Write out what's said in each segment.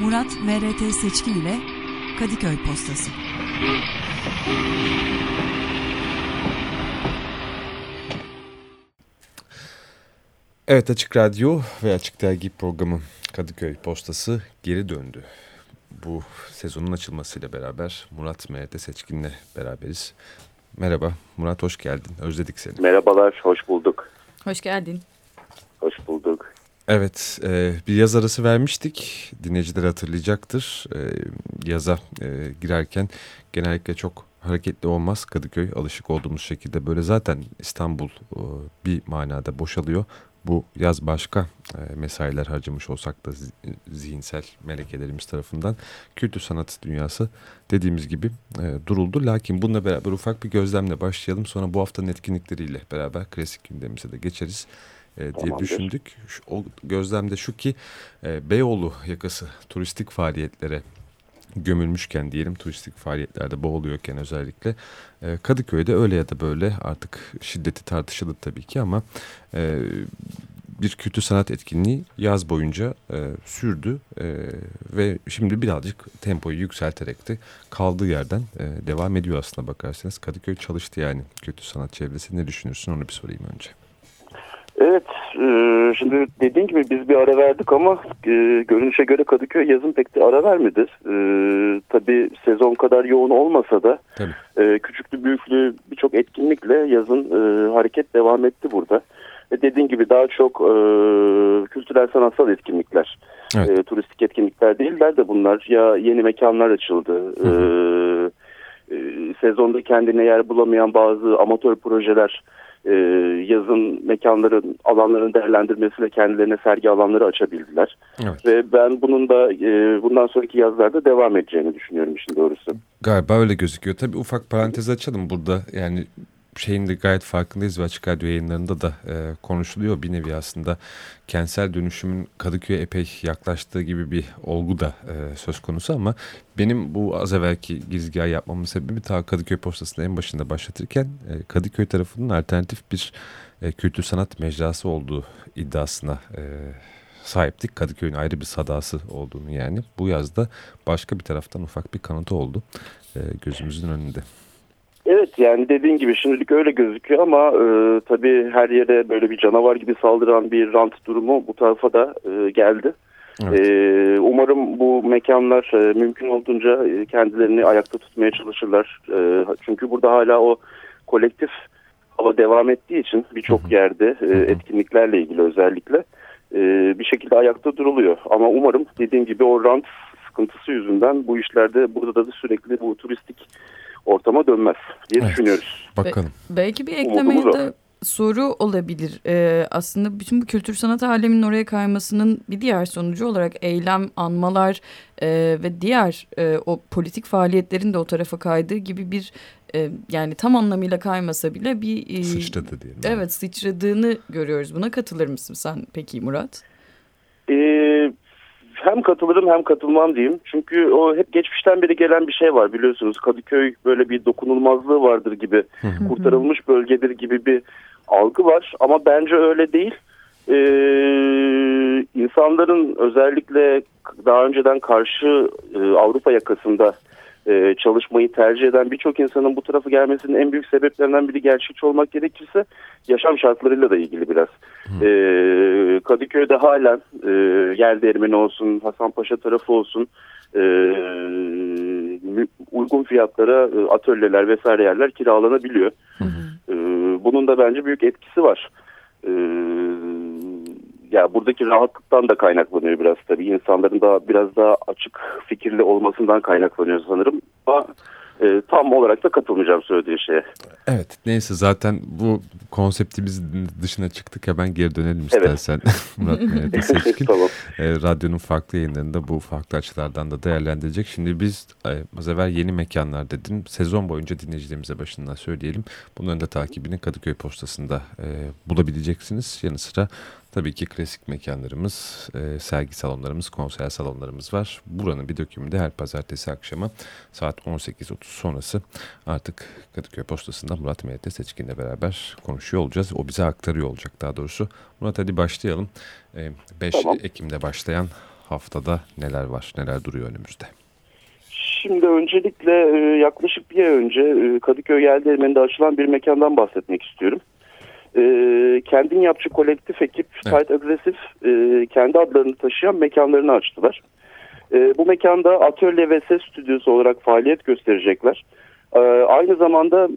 Murat MRT Seçkin ile Kadıköy Postası. Evet Açık Radyo ve Açık Dergi programı Kadıköy Postası geri döndü. Bu sezonun açılmasıyla beraber Murat MRT Seçkin'le beraberiz. Merhaba Murat hoş geldin. Özledik seni. Merhabalar, hoş bulduk. Hoş geldin. Hoş bulduk. Evet e, bir yaz arası vermiştik. Dinleyiciler hatırlayacaktır. E, yaza e, girerken genellikle çok hareketli olmaz. Kadıköy alışık olduğumuz şekilde böyle zaten İstanbul e, bir manada boşalıyor. Bu yaz başka e, mesailer harcamış olsak da zihinsel melekelerimiz tarafından kültür sanat dünyası dediğimiz gibi e, duruldu. Lakin bununla beraber ufak bir gözlemle başlayalım. Sonra bu haftanın etkinlikleriyle beraber klasik gündemimize de geçeriz e, diye Tamamdır. düşündük. Şu, o gözlemde şu ki e, Beyoğlu yakası turistik faaliyetlere gömülmüşken diyelim turistik faaliyetlerde boğuluyorken özellikle e, Kadıköy'de öyle ya da böyle artık şiddeti tartışılır tabii ki ama e, bir kültür sanat etkinliği yaz boyunca e, sürdü ve şimdi birazcık tempoyu yükselterek de kaldığı yerden devam ediyor aslında bakarsanız. Kadıköy çalıştı yani kültür sanat çevresi. Ne düşünürsün onu bir sorayım önce. Evet, e, şimdi dediğin gibi biz bir ara verdik ama e, görünüşe göre Kadıköy yazın pek de ara vermedi. E, tabii sezon kadar yoğun olmasa da e, küçüklü büyüklü birçok etkinlikle yazın e, hareket devam etti burada. Ve dediğin gibi daha çok e, kültürel sanatsal etkinlikler, evet. e, turistik etkinlikler değiller de bunlar ya yeni mekanlar açıldı. Hı hı. E, e, sezonda kendine yer bulamayan bazı amatör projeler e, yazın mekanların alanlarını değerlendirmesiyle kendilerine sergi alanları açabildiler. Evet. Ve ben bunun da e, bundan sonraki yazlarda devam edeceğini düşünüyorum işin doğrusu. Galiba öyle gözüküyor. Tabii ufak parantez açalım burada. Yani şeyin de gayet farkındayız ve Açık Radyo yayınlarında da e, konuşuluyor. Bir nevi aslında kentsel dönüşümün Kadıköy'e epey yaklaştığı gibi bir olgu da e, söz konusu ama benim bu az evvelki gizgah yapmamın sebebi ta Kadıköy postasını en başında başlatırken e, Kadıköy tarafının alternatif bir e, kültür sanat mecrası olduğu iddiasına e, sahiptik. Kadıköy'ün ayrı bir sadası olduğunu yani. Bu yazda başka bir taraftan ufak bir kanıtı oldu e, gözümüzün önünde. Evet yani dediğin gibi şimdilik öyle gözüküyor ama e, tabii her yere böyle bir canavar gibi saldıran bir rant durumu bu tarafa da e, geldi. Evet. E, umarım bu mekanlar e, mümkün olduğunca e, kendilerini ayakta tutmaya çalışırlar. E, çünkü burada hala o kolektif hava devam ettiği için birçok yerde e, etkinliklerle ilgili özellikle e, bir şekilde ayakta duruluyor. Ama umarım dediğim gibi o rant sıkıntısı yüzünden bu işlerde burada da sürekli bu turistik ortama dönmez diye evet. düşünüyoruz. Bakalım. Be belki bir eklemeye de soru olabilir. Ee, aslında bütün bu kültür sanat aleminin oraya kaymasının bir diğer sonucu olarak eylem, anmalar e, ve diğer e, o politik faaliyetlerin de o tarafa kaydığı gibi bir e, yani tam anlamıyla kaymasa bile bir e, sıçradı diyelim. Evet sıçradığını görüyoruz. Buna katılır mısın sen peki Murat? Hem katılırım hem katılmam diyeyim. Çünkü o hep geçmişten beri gelen bir şey var biliyorsunuz. Kadıköy böyle bir dokunulmazlığı vardır gibi, kurtarılmış bölgedir gibi bir algı var. Ama bence öyle değil. Ee, insanların özellikle daha önceden karşı e, Avrupa yakasında e, çalışmayı tercih eden birçok insanın bu tarafa gelmesinin en büyük sebeplerinden biri gerçekçi olmak gerekirse yaşam şartlarıyla da ilgili biraz. E, Kadıköy'de halen e, Yel Değirmeni olsun, Hasanpaşa tarafı olsun e, uygun fiyatlara e, atölyeler vesaire yerler kiralanabiliyor. Hı hı. E, bunun da bence büyük etkisi var. Ya buradaki rahatlıktan da kaynaklanıyor biraz tabii. İnsanların da biraz daha açık fikirli olmasından kaynaklanıyor sanırım. Ama e, tam olarak da katılmayacağım söylediği şeye. Evet neyse zaten bu konseptimiz dışına çıktık ya ben geri dönelim istersen. Evet. Murat Mehmet'e seçkin. tamam. E, radyonun farklı yayınlarında bu farklı açılardan da değerlendirecek. Şimdi biz e, az evvel yeni mekanlar dedin. Sezon boyunca dinleyicilerimize başından söyleyelim. Bunların da takibini Kadıköy Postası'nda e, bulabileceksiniz. Yanı sıra Tabii ki klasik mekanlarımız, e, sergi salonlarımız, konser salonlarımız var. Buranın bir dökümünde her pazartesi akşamı saat 18.30 sonrası artık Kadıköy Postası'nda Murat Mehmet Seçkin'le beraber konuşuyor olacağız. O bize aktarıyor olacak daha doğrusu. Murat hadi başlayalım. E, 5 tamam. Ekim'de başlayan haftada neler var, neler duruyor önümüzde? Şimdi öncelikle e, yaklaşık bir ay önce e, Kadıköy Yeldirmeni'nde açılan bir mekandan bahsetmek istiyorum. E, kendin yapçı kolektif ekip evet. Tight Aggressive kendi adlarını taşıyan mekanlarını açtılar. Bu mekanda atölye ve ses stüdyosu olarak faaliyet gösterecekler. Aynı zamanda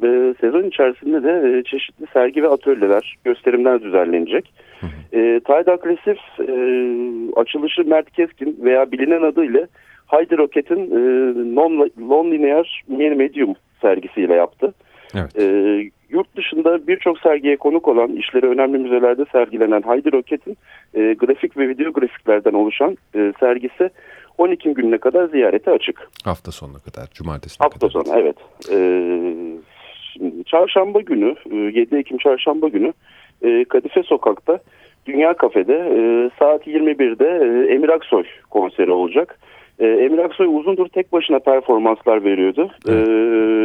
sezon içerisinde de çeşitli sergi ve atölyeler, gösterimler düzenlenecek. Tide Aggressive açılışı Mert Keskin veya bilinen adıyla Haydi Rocket'in e, non-linear medium sergisiyle yaptı. Evet. E, yurt dışında birçok sergiye konuk olan, işleri önemli müzelerde sergilenen Haydi Rocket'in e, grafik ve video grafiklerden oluşan e, sergisi 12 gününe kadar ziyarete açık. Hafta sonuna kadar, cumartesi Hafta kadar. sonu, evet. E, şimdi, çarşamba günü, e, 7 Ekim çarşamba günü e, Kadife Sokak'ta Dünya Kafe'de e, saat 21'de e, Emir Aksoy konseri olacak. E, Emir Aksoy uzundur tek başına performanslar veriyordu. E,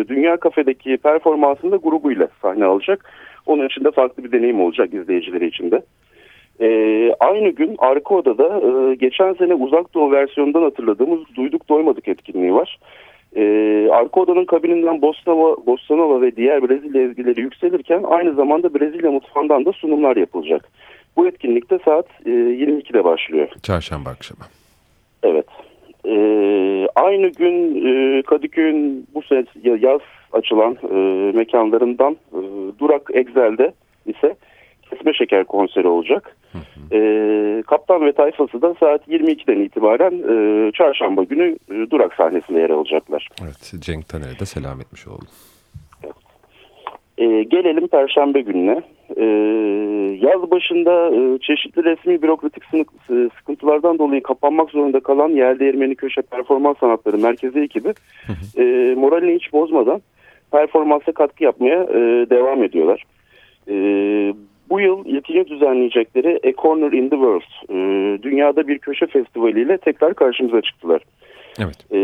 Dünya Kafe'deki performansında grubuyla sahne alacak. Onun için de farklı bir deneyim olacak izleyicileri için de. E, aynı gün arka odada e, geçen sene uzak doğu versiyonundan hatırladığımız Duyduk Doymadık etkinliği var. E, arka odanın kabininden Bosnava, Bosnava ve diğer Brezilya ezgileri yükselirken aynı zamanda Brezilya mutfağından da sunumlar yapılacak. Bu etkinlikte saat e, 22'de başlıyor. Çarşamba akşamı. Evet. Aynı gün e, Kadıköy'ün bu sene yaz açılan e, mekanlarından e, Durak Excel'de ise Kesme Şeker konseri olacak. Hı hı. E, Kaptan ve Tayfası da saat 22'den itibaren e, çarşamba günü e, Durak sahnesinde yer alacaklar. Evet, Cenk Taner'e de selam etmiş oldum. Evet. E, gelelim Perşembe gününe. E, yaz başında e, çeşitli resmi bürokratik e, sıkıntılardan dolayı kapanmak zorunda kalan Yer Değirmeni Köşe Performans Sanatları Merkezi ekibi e, moralini hiç bozmadan performansa katkı yapmaya e, devam ediyorlar. E, bu yıl ilkini düzenleyecekleri A Corner in the World, e, dünyada bir köşe festivaliyle tekrar karşımıza çıktılar. Evet. E,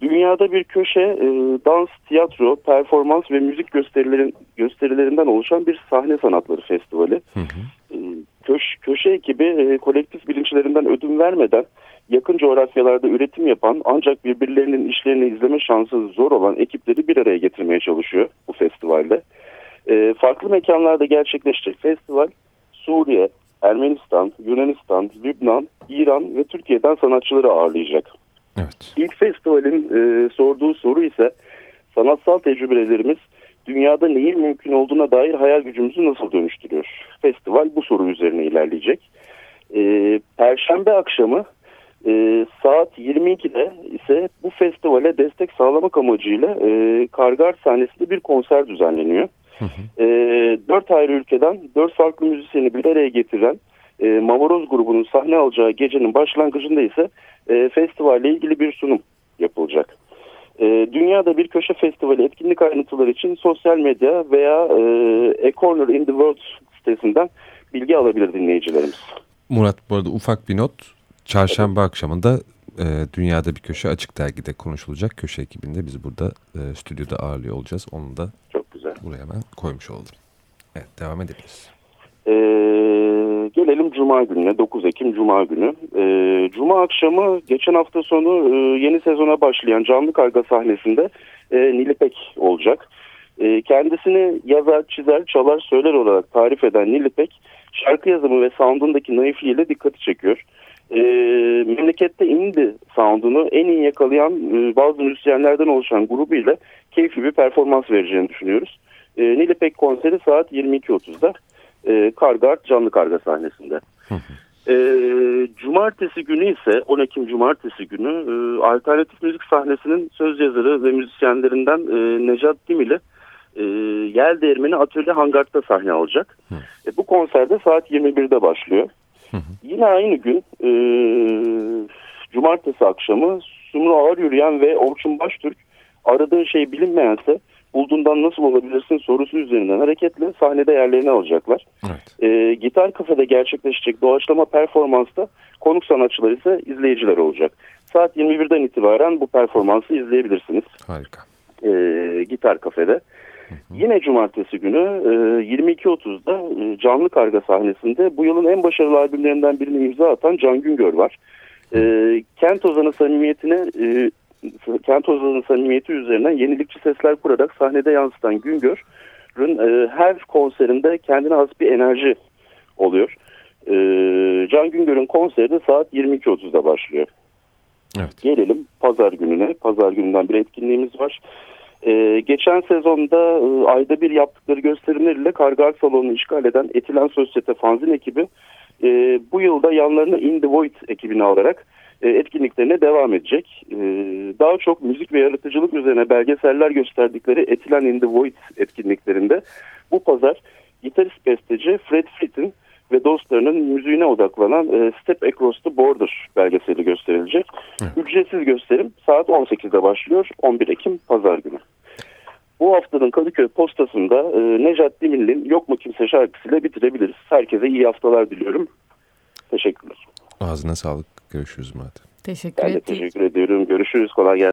dünyada bir köşe e, dans, tiyatro, performans ve müzik gösterilerin, gösterilerinden oluşan bir sahne sanatları festivali. Hı hı. E, köş, köşe ekibi e, kolektif bilinçlerinden ödün vermeden yakın coğrafyalarda üretim yapan ancak birbirlerinin işlerini izleme şansı zor olan ekipleri bir araya getirmeye çalışıyor bu festivalde. E, farklı mekanlarda gerçekleşecek festival Suriye, Ermenistan, Yunanistan, Lübnan, İran ve Türkiye'den sanatçıları ağırlayacak. Evet. İlk festivalin e, sorduğu soru ise sanatsal tecrübelerimiz dünyada neyin mümkün olduğuna dair hayal gücümüzü nasıl dönüştürüyor? Festival bu soru üzerine ilerleyecek. E, Perşembe akşamı e, saat 22'de ise bu festivale destek sağlamak amacıyla e, Kargar sahnesinde bir konser düzenleniyor. Hı hı. E, dört ayrı ülkeden dört farklı müzisyeni bir araya getiren e, Mavaroz grubunun sahne alacağı gecenin başlangıcında ise e, festivalle ilgili bir sunum yapılacak. E, dünyada bir köşe festivali etkinlik ayrıntıları için sosyal medya veya e, A Corner in the World sitesinden bilgi alabilir dinleyicilerimiz. Murat bu arada ufak bir not. Çarşamba evet. akşamında e, Dünyada Bir Köşe Açık Dergi'de konuşulacak. Köşe ekibinde biz burada e, stüdyoda ağırlıyor olacağız. Onu da Çok güzel. buraya hemen koymuş oldum. Evet devam edebiliriz. Ee, gelelim Cuma gününe 9 Ekim Cuma günü. Ee, Cuma akşamı geçen hafta sonu e, yeni sezona başlayan Canlı Karga sahnesinde e, Nilipek olacak. E, kendisini yazar, çizer, çalar, söyler olarak tarif eden Nilipek şarkı yazımı ve soundundaki naifliğiyle dikkati çekiyor. E, memlekette indie soundunu en iyi yakalayan e, bazı müzisyenlerden oluşan grubuyla keyifli bir performans vereceğini düşünüyoruz. E, Nilipek konseri saat 22.30'da e, Kargar canlı karga sahnesinde. E, cumartesi günü ise 10 Ekim Cumartesi günü e, alternatif müzik sahnesinin söz yazarı ve müzisyenlerinden e, Necat Dim ile e, Yel Değirmeni Atölye Hangart'ta sahne alacak. E, bu konserde saat 21'de başlıyor. Yine aynı gün e, Cumartesi akşamı Sumru Ağır Yürüyen ve Orçun Baştürk aradığı şey bilinmeyense bulduğundan nasıl olabilirsin sorusu üzerinden hareketle sahnede yerlerini alacaklar. Evet. E, gitar kafede gerçekleşecek doğaçlama performansta konuk sanatçılar ise izleyiciler olacak. Saat 21'den itibaren bu performansı izleyebilirsiniz. Harika. E, gitar kafede. Hı hı. Yine cumartesi günü e, 22.30'da e, canlı karga sahnesinde bu yılın en başarılı albümlerinden birini imza atan Can Güngör var. E, kent ozanı samimiyetine e, kent ozanı samimiyeti üzerinden yenilikçi sesler kurarak sahnede yansıtan Güngör'ün e, her konserinde kendine has bir enerji oluyor. E, Can Güngör'ün konseri de saat 22.30'da başlıyor. Evet. Gelelim pazar gününe. Pazar gününden bir etkinliğimiz var. Ee, geçen sezonda e, ayda bir yaptıkları gösterimleriyle Kargal Salonu'nu işgal eden Etilen Sosyete Fanzin ekibi e, bu yılda yanlarına In The Void ekibini alarak etkinliklerine devam edecek. E, daha çok müzik ve yaratıcılık üzerine belgeseller gösterdikleri Etilen In The Void etkinliklerinde bu pazar gitarist besteci Fred Frit'in ve dostlarının müziğine odaklanan e, Step Across the Border belgeseli gösterilecek. Evet. Ücretsiz gösterim saat 18'de başlıyor 11 Ekim Pazar günü. Bu haftanın Kadıköy postasında e, Nejat Demirli'nin Yok mu Kimse şarkısıyla bitirebiliriz. Herkese iyi haftalar diliyorum. Teşekkürler. Ağzına sağlık. Görüşürüz Murat. Teşekkür ederim. teşekkür ediyorum. Görüşürüz. Kolay gelsin.